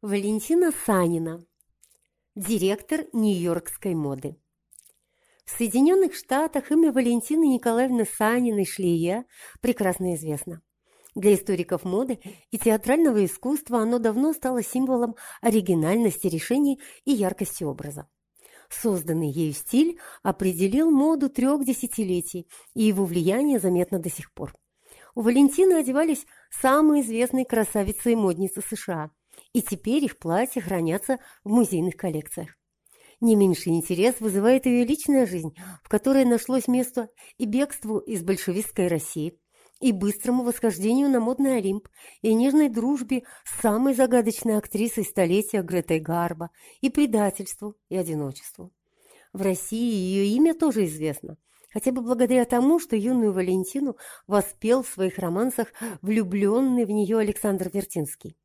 Валентина Санина, директор Нью-Йоркской моды. В Соединенных Штатах имя Валентины Николаевны Саниной Шлие прекрасно известно. Для историков моды и театрального искусства оно давно стало символом оригинальности решений и яркости образа. Созданный ею стиль определил моду трех десятилетий, и его влияние заметно до сих пор. У Валентины одевались самые известные красавицы и модницы США – и теперь их платья хранятся в музейных коллекциях. Не меньший интерес вызывает ее личная жизнь, в которой нашлось место и бегству из большевистской России, и быстрому восхождению на модный Олимп, и нежной дружбе с самой загадочной актрисой столетия Гретой Гарбо, и предательству, и одиночеству. В России ее имя тоже известно, хотя бы благодаря тому, что юную Валентину воспел в своих романсах влюбленный в нее Александр Вертинский.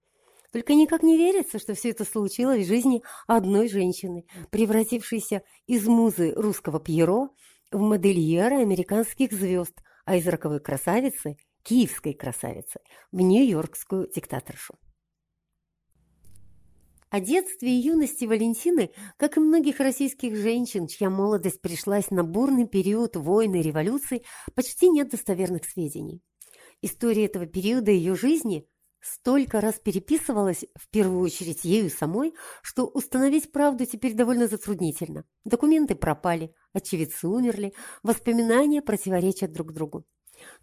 Только никак не верится, что все это случилось в жизни одной женщины, превратившейся из музы русского Пьеро в модельера американских звезд, а из роковой красавицы, киевской красавицы, в нью-йоркскую диктаторшу. О детстве и юности Валентины, как и многих российских женщин, чья молодость пришлась на бурный период войны и революции, почти нет достоверных сведений. История этого периода ее жизни столько раз переписывалась, в первую очередь ею самой, что установить правду теперь довольно затруднительно. Документы пропали, очевидцы умерли, воспоминания противоречат друг другу.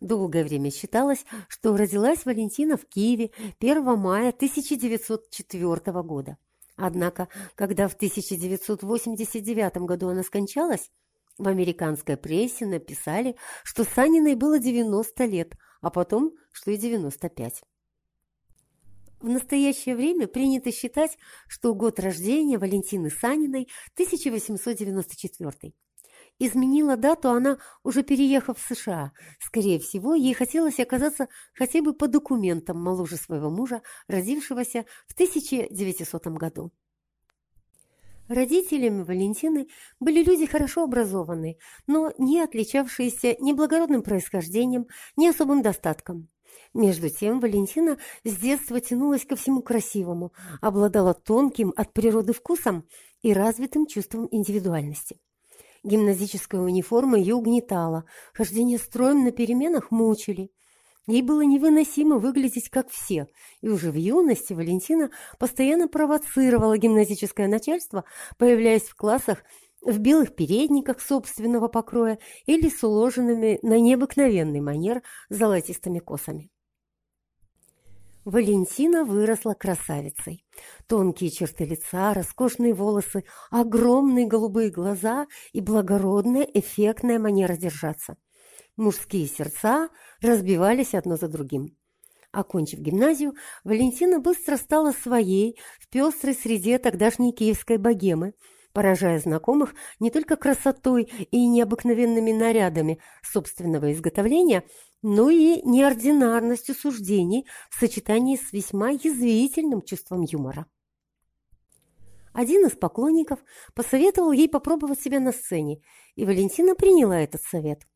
Долгое время считалось, что родилась Валентина в Киеве 1 мая 1904 года. Однако, когда в 1989 году она скончалась, в американской прессе написали, что Саниной было 90 лет, а потом, что и 95. В настоящее время принято считать, что год рождения Валентины Саниной 1894. Изменила дату она, уже переехав в США. Скорее всего, ей хотелось оказаться хотя бы по документам моложе своего мужа, родившегося в 1900 году. Родителями Валентины были люди хорошо образованные, но не отличавшиеся ни благородным происхождением, ни особым достатком. Между тем Валентина с детства тянулась ко всему красивому, обладала тонким от природы вкусом и развитым чувством индивидуальности. Гимназическая униформа ее угнетала, хождение строем на переменах мучили. Ей было невыносимо выглядеть как все, и уже в юности Валентина постоянно провоцировала гимназическое начальство, появляясь в классах в белых передниках собственного покроя или с уложенными на необыкновенный манер золотистыми косами. Валентина выросла красавицей. Тонкие черты лица, роскошные волосы, огромные голубые глаза и благородная, эффектная манера держаться. Мужские сердца разбивались одно за другим. Окончив гимназию, Валентина быстро стала своей в пестрой среде тогдашней киевской богемы, поражая знакомых не только красотой и необыкновенными нарядами собственного изготовления – но и неординарностью суждений в сочетании с весьма язвительным чувством юмора. Один из поклонников посоветовал ей попробовать себя на сцене, и Валентина приняла этот совет.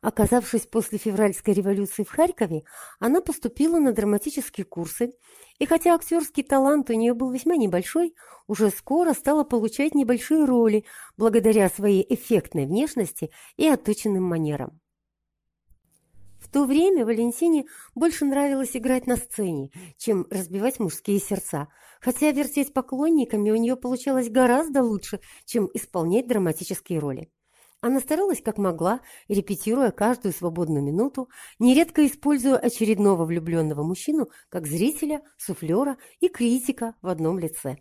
Оказавшись после февральской революции в Харькове, она поступила на драматические курсы, и хотя актерский талант у нее был весьма небольшой, уже скоро стала получать небольшие роли благодаря своей эффектной внешности и отточенным манерам. В то время Валентине больше нравилось играть на сцене, чем разбивать мужские сердца, хотя вертеть поклонниками у нее получалось гораздо лучше, чем исполнять драматические роли. Она старалась как могла, репетируя каждую свободную минуту, нередко используя очередного влюбленного мужчину как зрителя, суфлера и критика в одном лице.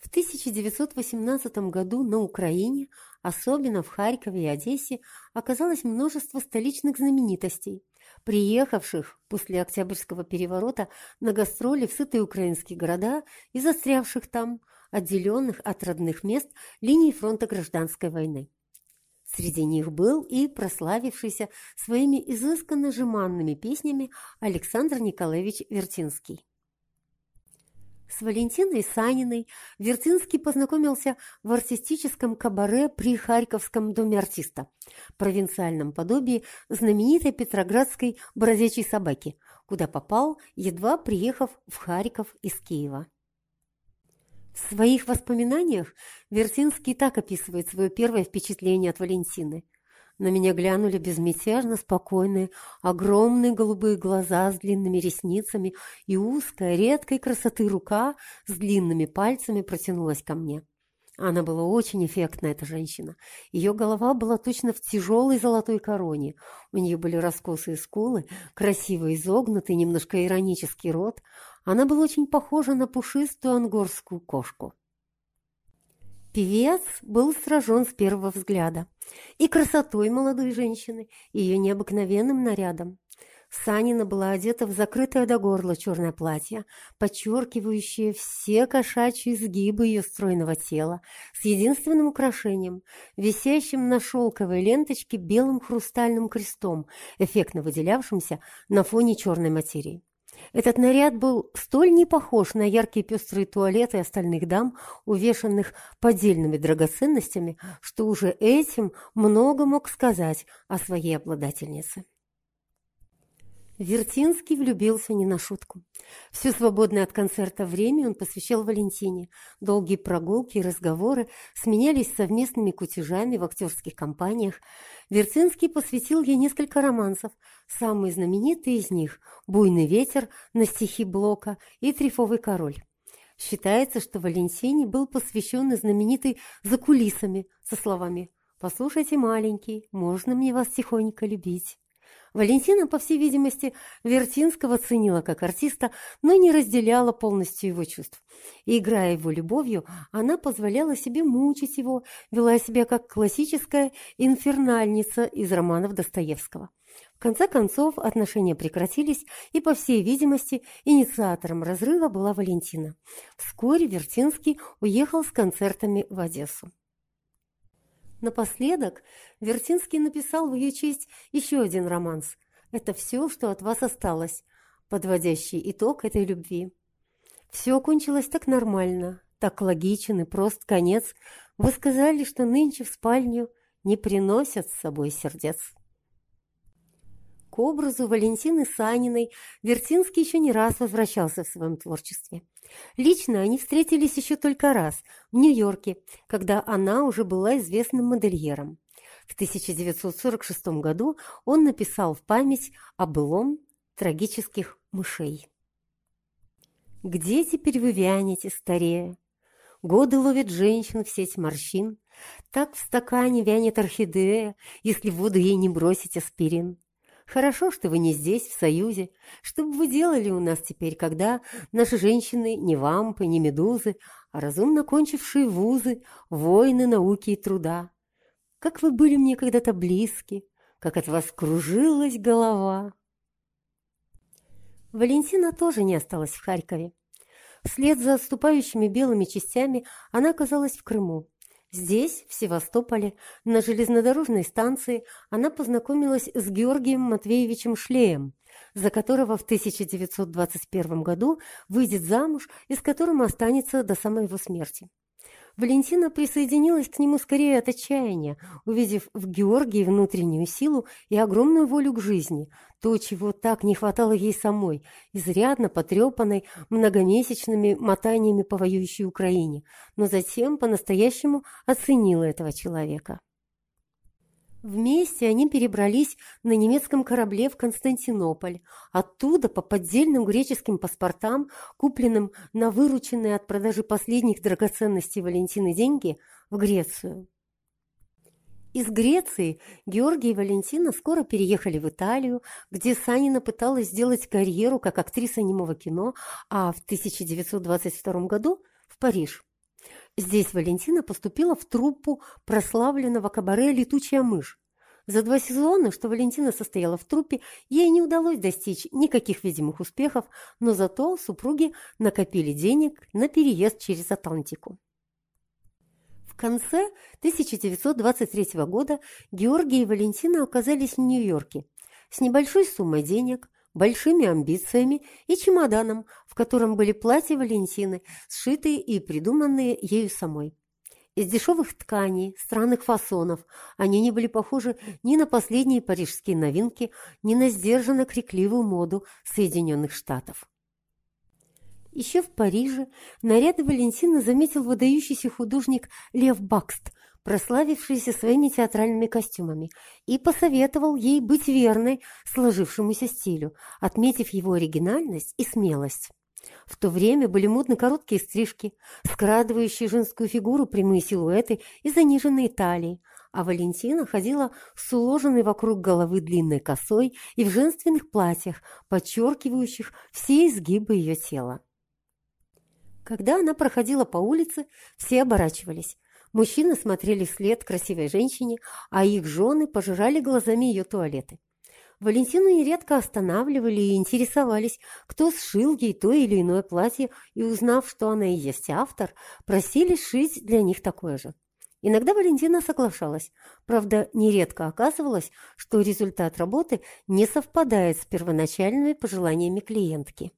В 1918 году на Украине, особенно в Харькове и Одессе, оказалось множество столичных знаменитостей, приехавших после Октябрьского переворота на гастроли в сытые украинские города и застрявших там, отделенных от родных мест линией фронта гражданской войны. Среди них был и прославившийся своими изысканно жеманными песнями Александр Николаевич Вертинский. С Валентиной Саниной Вертинский познакомился в артистическом кабаре при Харьковском доме артиста, провинциальном подобии знаменитой петроградской бродячей собаки, куда попал, едва приехав в Харьков из Киева. В своих воспоминаниях Вертинский так описывает свое первое впечатление от Валентины. На меня глянули безмятежно спокойные, огромные голубые глаза с длинными ресницами, и узкая, редкой красоты рука с длинными пальцами протянулась ко мне. Она была очень эффектная, эта женщина. Ее голова была точно в тяжелой золотой короне. У нее были раскосые скулы, красиво изогнутый, немножко иронический рот. Она была очень похожа на пушистую ангорскую кошку. Певец был сражен с первого взгляда и красотой молодой женщины, и ее необыкновенным нарядом. Санина была одета в закрытое до горла черное платье, подчеркивающее все кошачьи изгибы ее стройного тела, с единственным украшением, висящим на шелковой ленточке белым хрустальным крестом, эффектно выделявшимся на фоне черной материи. Этот наряд был столь не похож на яркие пестрые туалеты остальных дам, увешанных поддельными драгоценностями, что уже этим много мог сказать о своей обладательнице. Вертинский влюбился не на шутку. Все свободное от концерта время он посвящал Валентине. Долгие прогулки и разговоры сменялись совместными кутежами в актерских компаниях. Вертинский посвятил ей несколько романсов. Самые знаменитые из них «Буйный ветер» на стихи Блока и «Трифовый король». Считается, что Валентине был посвящен и знаменитый «За кулисами» со словами «Послушайте, маленький, можно мне вас тихонько любить». Валентина, по всей видимости, Вертинского ценила как артиста, но не разделяла полностью его чувств. Играя его любовью, она позволяла себе мучить его, вела себя как классическая инфернальница из романов Достоевского. В конце концов, отношения прекратились, и, по всей видимости, инициатором разрыва была Валентина. Вскоре Вертинский уехал с концертами в Одессу. Напоследок Вертинский написал в ее честь еще один романс. «Это все, что от вас осталось», подводящий итог этой любви. Все окончилось так нормально, так логичен и прост конец. Вы сказали, что нынче в спальню не приносят с собой сердец. К образу Валентины Саниной Вертинский еще не раз возвращался в своем творчестве. Лично они встретились еще только раз, в Нью-Йорке, когда она уже была известным модельером. В 1946 году он написал в память о былом трагических мышей. «Где теперь вы вянете, старея? Годы ловят женщин в сеть морщин. Так в стакане вянет орхидея, если в воду ей не бросить аспирин. Хорошо, что вы не здесь, в Союзе. Что бы вы делали у нас теперь, когда наши женщины не вампы, не медузы, а разумно кончившие вузы, воины науки и труда? Как вы были мне когда-то близки, как от вас кружилась голова. Валентина тоже не осталась в Харькове. Вслед за отступающими белыми частями она оказалась в Крыму. Здесь, в Севастополе, на железнодорожной станции, она познакомилась с Георгием Матвеевичем Шлеем, за которого в 1921 году выйдет замуж и с которым останется до самой его смерти. Валентина присоединилась к нему скорее от отчаяния, увидев в Георгии внутреннюю силу и огромную волю к жизни, то, чего так не хватало ей самой, изрядно потрепанной многомесячными мотаниями по воюющей Украине, но затем по-настоящему оценила этого человека. Вместе они перебрались на немецком корабле в Константинополь. Оттуда по поддельным греческим паспортам, купленным на вырученные от продажи последних драгоценностей Валентины деньги, в Грецию. Из Греции Георгий и Валентина скоро переехали в Италию, где Санина пыталась сделать карьеру как актриса немого кино, а в 1922 году в Париж. Здесь Валентина поступила в труппу прославленного кабаре «Летучая мышь». За два сезона, что Валентина состояла в труппе, ей не удалось достичь никаких видимых успехов, но зато супруги накопили денег на переезд через Атлантику. В конце 1923 года Георгий и Валентина оказались в Нью-Йорке с небольшой суммой денег, большими амбициями и чемоданом, в котором были платья Валентины, сшитые и придуманные ею самой. Из дешевых тканей, странных фасонов они не были похожи ни на последние парижские новинки, ни на сдержанно крикливую моду Соединенных Штатов. Еще в Париже наряды Валентины заметил выдающийся художник Лев Бакст, прославившийся своими театральными костюмами, и посоветовал ей быть верной сложившемуся стилю, отметив его оригинальность и смелость. В то время были модны короткие стрижки, скрадывающие женскую фигуру прямые силуэты и заниженные талии, а Валентина ходила с уложенной вокруг головы длинной косой и в женственных платьях, подчеркивающих все изгибы ее тела. Когда она проходила по улице, все оборачивались. Мужчины смотрели вслед красивой женщине, а их жены пожирали глазами ее туалеты. Валентину нередко останавливали и интересовались, кто сшил ей то или иное платье, и, узнав, что она и есть автор, просили сшить для них такое же. Иногда Валентина соглашалась, правда, нередко оказывалось, что результат работы не совпадает с первоначальными пожеланиями клиентки.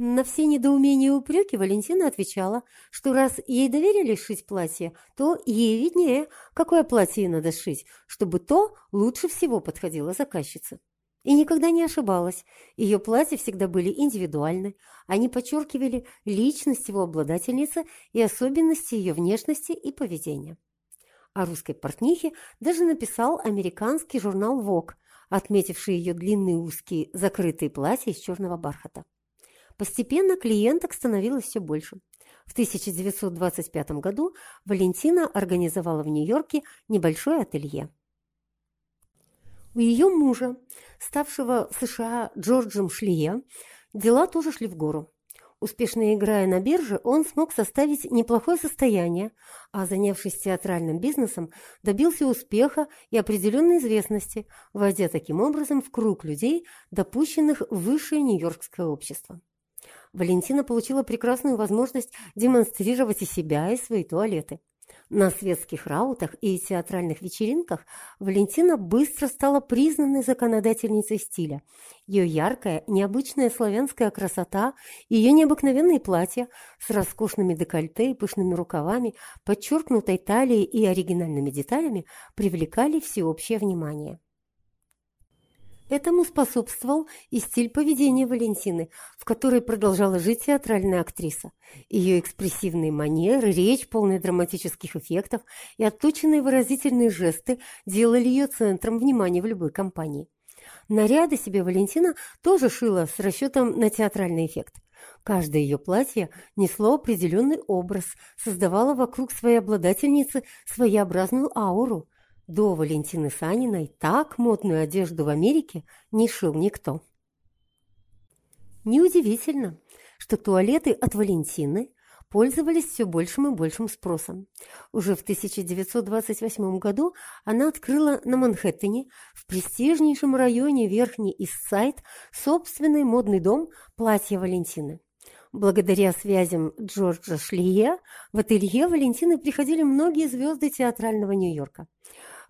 На все недоумения и упреки Валентина отвечала, что раз ей доверили шить платье, то ей виднее, какое платье надо шить, чтобы то лучше всего подходило заказчице. И никогда не ошибалась. Ее платья всегда были индивидуальны. Они подчеркивали личность его обладательницы и особенности ее внешности и поведения. О русской портнихе даже написал американский журнал «Вог», отметивший ее длинные узкие закрытые платья из черного бархата. Постепенно клиенток становилось все больше. В 1925 году Валентина организовала в Нью-Йорке небольшое ателье. У ее мужа, ставшего в США Джорджем Шлие, дела тоже шли в гору. Успешно играя на бирже, он смог составить неплохое состояние, а занявшись театральным бизнесом, добился успеха и определенной известности, войдя таким образом в круг людей, допущенных в высшее нью-йоркское общество. Валентина получила прекрасную возможность демонстрировать и себя, и свои туалеты. На светских раутах и театральных вечеринках Валентина быстро стала признанной законодательницей стиля. Ее яркая, необычная славянская красота, ее необыкновенные платья с роскошными декольте и пышными рукавами, подчеркнутой талией и оригинальными деталями привлекали всеобщее внимание. Этому способствовал и стиль поведения Валентины, в которой продолжала жить театральная актриса. Ее экспрессивные манеры, речь, полная драматических эффектов и отточенные выразительные жесты делали ее центром внимания в любой компании. Наряды себе Валентина тоже шила с расчетом на театральный эффект. Каждое ее платье несло определенный образ, создавало вокруг своей обладательницы своеобразную ауру – до Валентины Саниной так модную одежду в Америке не шил никто. Неудивительно, что туалеты от Валентины пользовались все большим и большим спросом. Уже в 1928 году она открыла на Манхэттене, в престижнейшем районе Верхний Иссайд, собственный модный дом «Платье Валентины». Благодаря связям Джорджа Шлие в ателье Валентины приходили многие звезды театрального Нью-Йорка.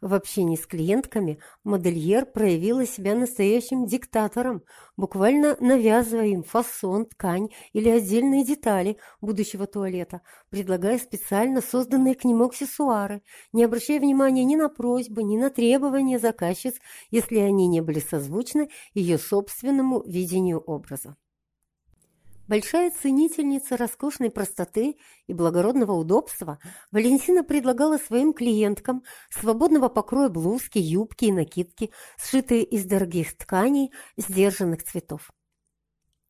В общении с клиентками модельер проявила себя настоящим диктатором, буквально навязывая им фасон, ткань или отдельные детали будущего туалета, предлагая специально созданные к нему аксессуары, не обращая внимания ни на просьбы, ни на требования заказчиц, если они не были созвучны ее собственному видению образа. Большая ценительница роскошной простоты и благородного удобства, Валентина предлагала своим клиенткам свободного покроя блузки, юбки и накидки, сшитые из дорогих тканей, сдержанных цветов.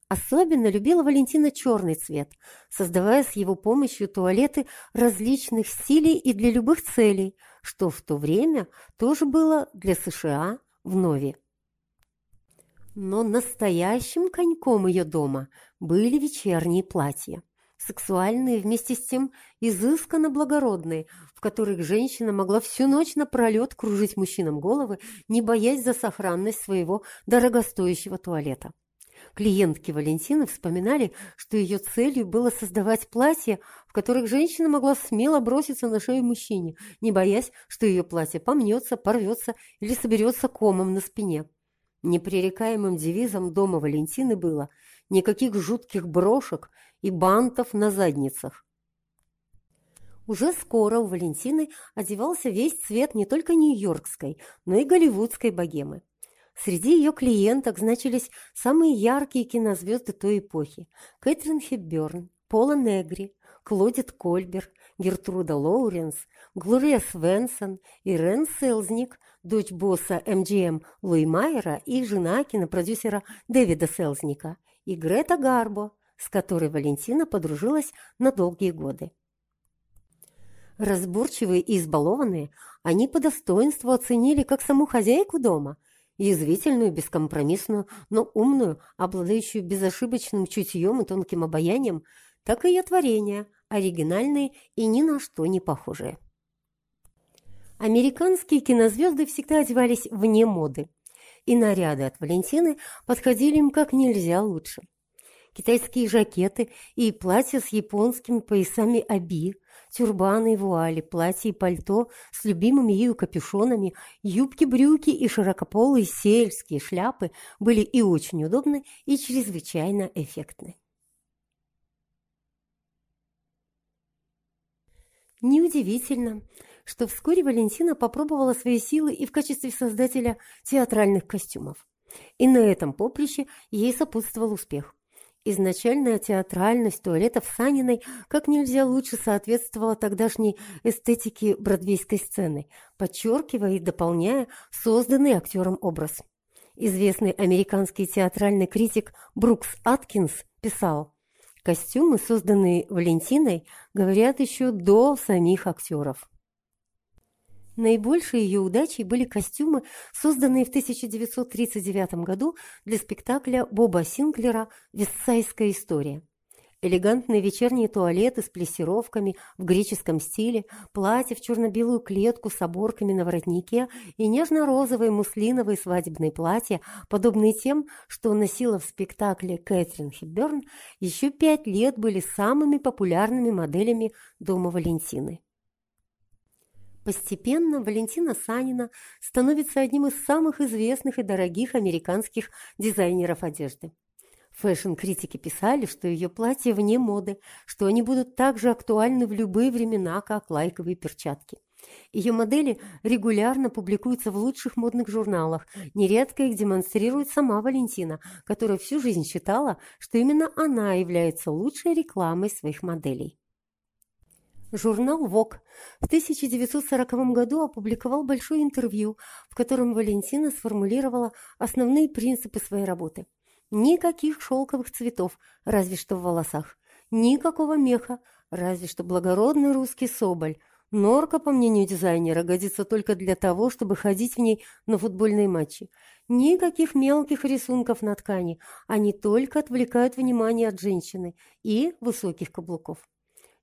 Особенно любила Валентина черный цвет, создавая с его помощью туалеты различных стилей и для любых целей, что в то время тоже было для США в нове. Но настоящим коньком ее дома были вечерние платья. Сексуальные, вместе с тем изысканно благородные, в которых женщина могла всю ночь напролет кружить мужчинам головы, не боясь за сохранность своего дорогостоящего туалета. Клиентки Валентины вспоминали, что ее целью было создавать платья, в которых женщина могла смело броситься на шею мужчине, не боясь, что ее платье помнется, порвется или соберется комом на спине. Непререкаемым девизом дома Валентины было «никаких жутких брошек и бантов на задницах». Уже скоро у Валентины одевался весь цвет не только нью-йоркской, но и голливудской богемы. Среди ее клиенток значились самые яркие кинозвезды той эпохи – Кэтрин Хепберн, Пола Негри, Клодит Кольбер, Гертруда Лоуренс, Глория Свенсон, Ирен Селзник, дочь босса MGM Луи Майера и жена кинопродюсера Дэвида Селзника, и Грета Гарбо, с которой Валентина подружилась на долгие годы. Разборчивые и избалованные, они по достоинству оценили как саму хозяйку дома, язвительную, бескомпромиссную, но умную, обладающую безошибочным чутьем и тонким обаянием, так и ее творения, оригинальные и ни на что не похожие. Американские кинозвезды всегда одевались вне моды, и наряды от Валентины подходили им как нельзя лучше. Китайские жакеты и платья с японскими поясами аби, тюрбаны и вуали, платья и пальто с любимыми ею капюшонами, юбки-брюки и широкополые сельские шляпы были и очень удобны, и чрезвычайно эффектны. Неудивительно, что вскоре Валентина попробовала свои силы и в качестве создателя театральных костюмов. И на этом поприще ей сопутствовал успех. Изначальная театральность туалетов Саниной как нельзя лучше соответствовала тогдашней эстетике бродвейской сцены, подчеркивая и дополняя созданный актером образ. Известный американский театральный критик Брукс Аткинс писал – Костюмы, созданные Валентиной, говорят еще до самих актеров. Наибольшей ее удачей были костюмы, созданные в 1939 году для спектакля Боба Синглера «Вестсайская история». Элегантные вечерние туалеты с плессировками в греческом стиле, платье в черно-белую клетку с оборками на воротнике и нежно-розовые муслиновые свадебные платья, подобные тем, что носила в спектакле Кэтрин Хепберн, еще пять лет были самыми популярными моделями Дома Валентины. Постепенно Валентина Санина становится одним из самых известных и дорогих американских дизайнеров одежды. Фэшн-критики писали, что ее платья вне моды, что они будут так же актуальны в любые времена, как лайковые перчатки. Ее модели регулярно публикуются в лучших модных журналах. Нередко их демонстрирует сама Валентина, которая всю жизнь считала, что именно она является лучшей рекламой своих моделей. Журнал Vogue в 1940 году опубликовал большое интервью, в котором Валентина сформулировала основные принципы своей работы – Никаких шелковых цветов, разве что в волосах. Никакого меха, разве что благородный русский соболь. Норка, по мнению дизайнера, годится только для того, чтобы ходить в ней на футбольные матчи. Никаких мелких рисунков на ткани, они только отвлекают внимание от женщины и высоких каблуков.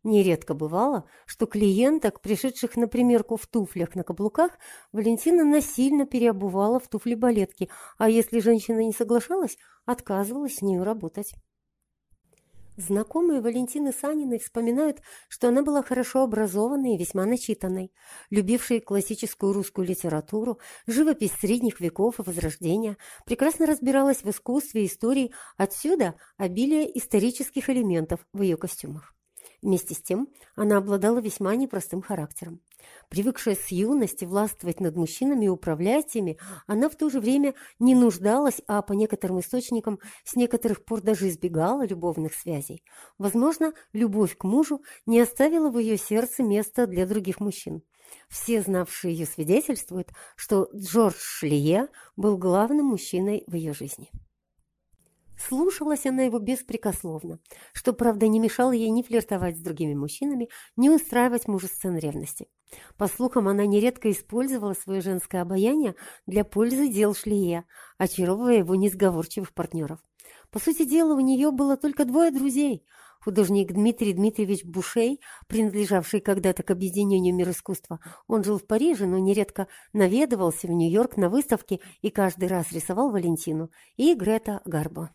Нередко бывало, что клиенток, пришедших на примерку в туфлях на каблуках, Валентина насильно переобувала в туфли-балетки, а если женщина не соглашалась, отказывалась с нею работать. Знакомые Валентины Саниной вспоминают, что она была хорошо образованной и весьма начитанной, любившей классическую русскую литературу, живопись средних веков и Возрождения, прекрасно разбиралась в искусстве и истории, отсюда обилие исторических элементов в ее костюмах. Вместе с тем она обладала весьма непростым характером. Привыкшая с юности властвовать над мужчинами и управлять ими, она в то же время не нуждалась, а по некоторым источникам с некоторых пор даже избегала любовных связей. Возможно, любовь к мужу не оставила в ее сердце места для других мужчин. Все знавшие ее свидетельствуют, что Джордж Шлие был главным мужчиной в ее жизни. Слушалась она его беспрекословно, что, правда, не мешало ей ни флиртовать с другими мужчинами, ни устраивать мужу сцен ревности. По слухам, она нередко использовала свое женское обаяние для пользы дел Шлия, очаровывая его несговорчивых партнеров. По сути дела, у нее было только двое друзей – Художник Дмитрий Дмитриевич Бушей, принадлежавший когда-то к объединению мир искусства, он жил в Париже, но нередко наведывался в Нью-Йорк на выставке и каждый раз рисовал Валентину, и Грета Гарбо.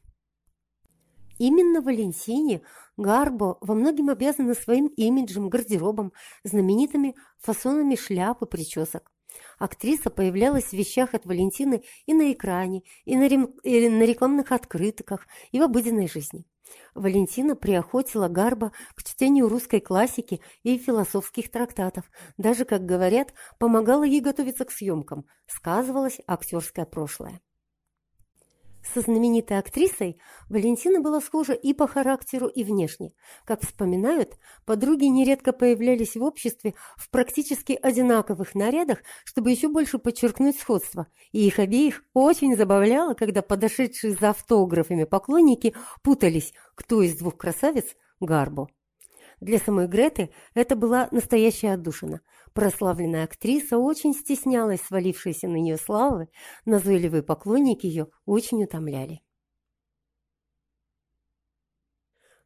Именно Валентине Гарбо во многом обязана своим имиджем, гардеробом, знаменитыми фасонами шляп и причесок. Актриса появлялась в вещах от Валентины и на экране, и на, рем... и на рекламных открытках, и в обыденной жизни. Валентина приохотила Гарба к чтению русской классики и философских трактатов, даже, как говорят, помогала ей готовиться к съемкам, сказывалось актерское прошлое. Со знаменитой актрисой Валентина была схожа и по характеру, и внешне. Как вспоминают, подруги нередко появлялись в обществе в практически одинаковых нарядах, чтобы еще больше подчеркнуть сходство. И их обеих очень забавляло, когда подошедшие за автографами поклонники путались, кто из двух красавиц – Гарбо. Для самой Греты это была настоящая отдушина. Прославленная актриса очень стеснялась свалившейся на нее славы, назойливые поклонники ее очень утомляли.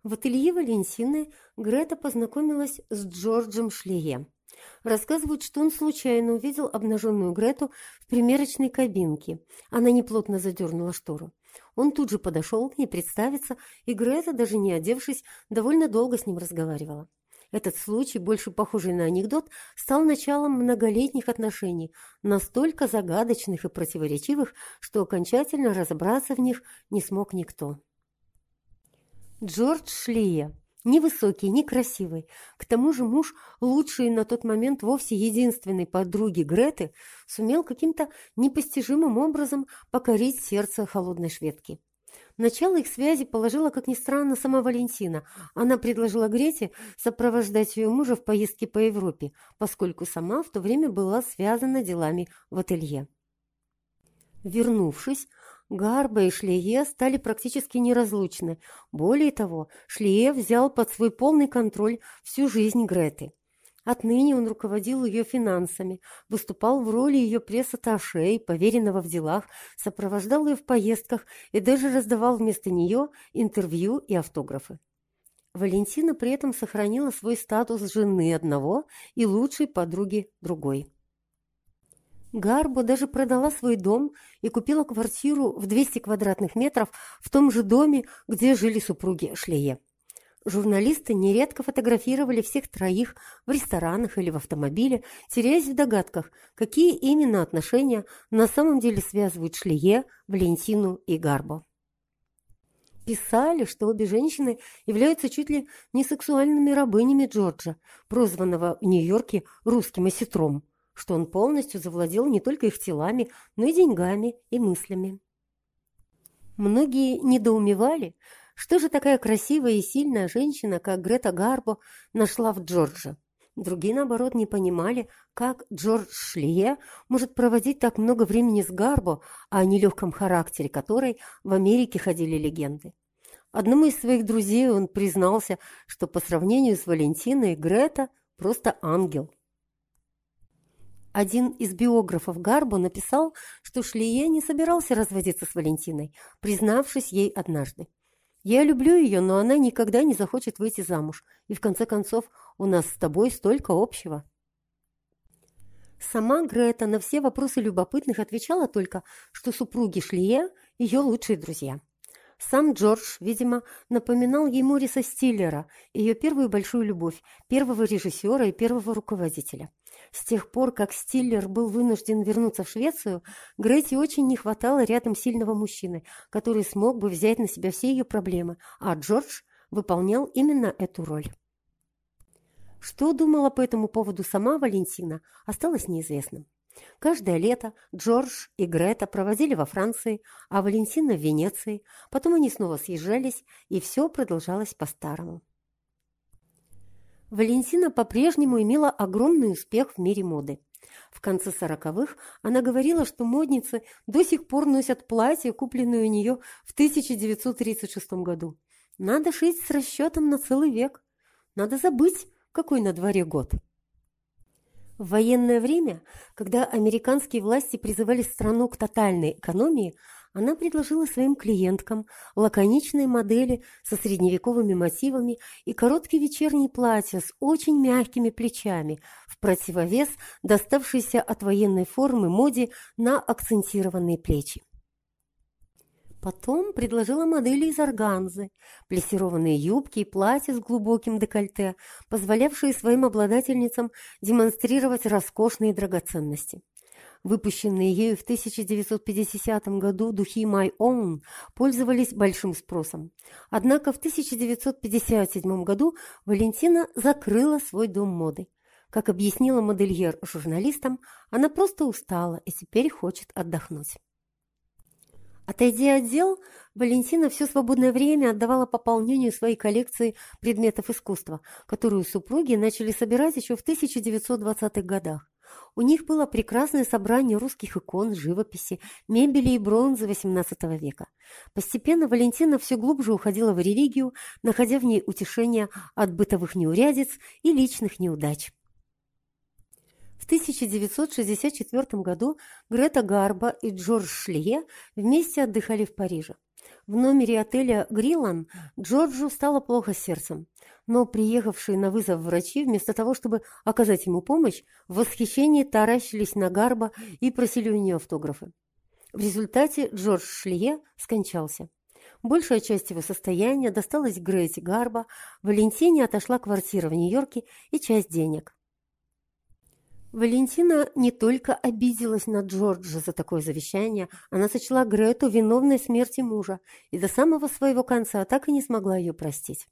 В ателье Валентины Грета познакомилась с Джорджем Шлие. Рассказывают, что он случайно увидел обнаженную Грету в примерочной кабинке. Она неплотно задернула штору. Он тут же подошел к ней представиться, и Грета, даже не одевшись, довольно долго с ним разговаривала. Этот случай, больше похожий на анекдот, стал началом многолетних отношений, настолько загадочных и противоречивых, что окончательно разобраться в них не смог никто. Джордж Шлия. Невысокий, некрасивый. К тому же муж, лучший на тот момент вовсе единственной подруги Греты, сумел каким-то непостижимым образом покорить сердце холодной шведки. Начало их связи положила, как ни странно, сама Валентина. Она предложила Грете сопровождать ее мужа в поездке по Европе, поскольку сама в то время была связана делами в ателье. Вернувшись, Гарба и Шлие стали практически неразлучны. Более того, Шлие взял под свой полный контроль всю жизнь Греты. Отныне он руководил ее финансами, выступал в роли ее пресс-атташе и поверенного в делах, сопровождал ее в поездках и даже раздавал вместо нее интервью и автографы. Валентина при этом сохранила свой статус жены одного и лучшей подруги другой. Гарбо даже продала свой дом и купила квартиру в 200 квадратных метров в том же доме, где жили супруги Шлее. Журналисты нередко фотографировали всех троих в ресторанах или в автомобиле, теряясь в догадках, какие именно отношения на самом деле связывают Шлие, Валентину и Гарбо. Писали, что обе женщины являются чуть ли не сексуальными рабынями Джорджа, прозванного в Нью-Йорке русским осетром, что он полностью завладел не только их телами, но и деньгами и мыслями. Многие недоумевали, что же такая красивая и сильная женщина, как Грета Гарбо, нашла в Джорджа? Другие, наоборот, не понимали, как Джордж Шлие может проводить так много времени с Гарбо, а о нелегком характере которой в Америке ходили легенды. Одному из своих друзей он признался, что по сравнению с Валентиной Грета просто ангел. Один из биографов Гарбо написал, что Шлие не собирался разводиться с Валентиной, признавшись ей однажды. Я люблю ее, но она никогда не захочет выйти замуж. И в конце концов, у нас с тобой столько общего. Сама Грета на все вопросы любопытных отвечала только, что супруги Шлие – ее лучшие друзья. Сам Джордж, видимо, напоминал ей Мориса Стиллера, ее первую большую любовь, первого режиссера и первого руководителя – с тех пор, как Стиллер был вынужден вернуться в Швецию, Грете очень не хватало рядом сильного мужчины, который смог бы взять на себя все ее проблемы, а Джордж выполнял именно эту роль. Что думала по этому поводу сама Валентина, осталось неизвестным. Каждое лето Джордж и Грета проводили во Франции, а Валентина в Венеции. Потом они снова съезжались, и все продолжалось по-старому. Валентина по-прежнему имела огромный успех в мире моды. В конце сороковых она говорила, что модницы до сих пор носят платья, купленные у нее в 1936 году. Надо шить с расчетом на целый век. Надо забыть, какой на дворе год. В военное время, когда американские власти призывали страну к тотальной экономии, она предложила своим клиенткам лаконичные модели со средневековыми мотивами и короткие вечерние платья с очень мягкими плечами, в противовес доставшейся от военной формы моде на акцентированные плечи. Потом предложила модели из органзы, плессированные юбки и платья с глубоким декольте, позволявшие своим обладательницам демонстрировать роскошные драгоценности. Выпущенные ею в 1950 году духи My Own пользовались большим спросом. Однако в 1957 году Валентина закрыла свой дом моды. Как объяснила модельер журналистам, она просто устала и теперь хочет отдохнуть. Отойдя от дел, Валентина все свободное время отдавала пополнению своей коллекции предметов искусства, которую супруги начали собирать еще в 1920-х годах. У них было прекрасное собрание русских икон, живописи, мебели и бронзы XVIII века. Постепенно Валентина все глубже уходила в религию, находя в ней утешение от бытовых неурядиц и личных неудач. В 1964 году Грета Гарба и Джордж Шлие вместе отдыхали в Париже. В номере отеля «Грилан» Джорджу стало плохо с сердцем, но приехавшие на вызов врачи, вместо того, чтобы оказать ему помощь, в восхищении таращились на Гарба и просили у нее автографы. В результате Джордж Шлие скончался. Большая часть его состояния досталась Грете Гарба, Валентине отошла квартира в Нью-Йорке и часть денег. Валентина не только обиделась на Джорджа за такое завещание, она сочла Грету виновной смерти мужа и до самого своего конца так и не смогла ее простить.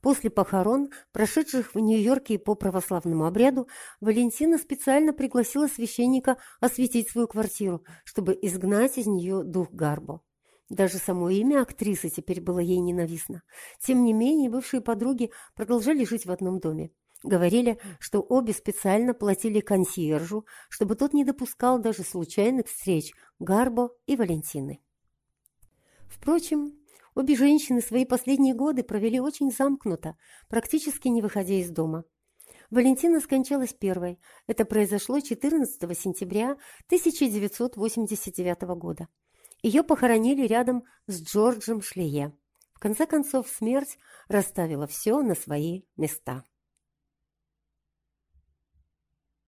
После похорон, прошедших в Нью-Йорке по православному обряду, Валентина специально пригласила священника осветить свою квартиру, чтобы изгнать из нее дух Гарбо. Даже само имя актрисы теперь было ей ненавистно. Тем не менее, бывшие подруги продолжали жить в одном доме. Говорили, что обе специально платили консьержу, чтобы тот не допускал даже случайных встреч Гарбо и Валентины. Впрочем, обе женщины свои последние годы провели очень замкнуто, практически не выходя из дома. Валентина скончалась первой. Это произошло 14 сентября 1989 года. Ее похоронили рядом с Джорджем Шлее. В конце концов, смерть расставила все на свои места.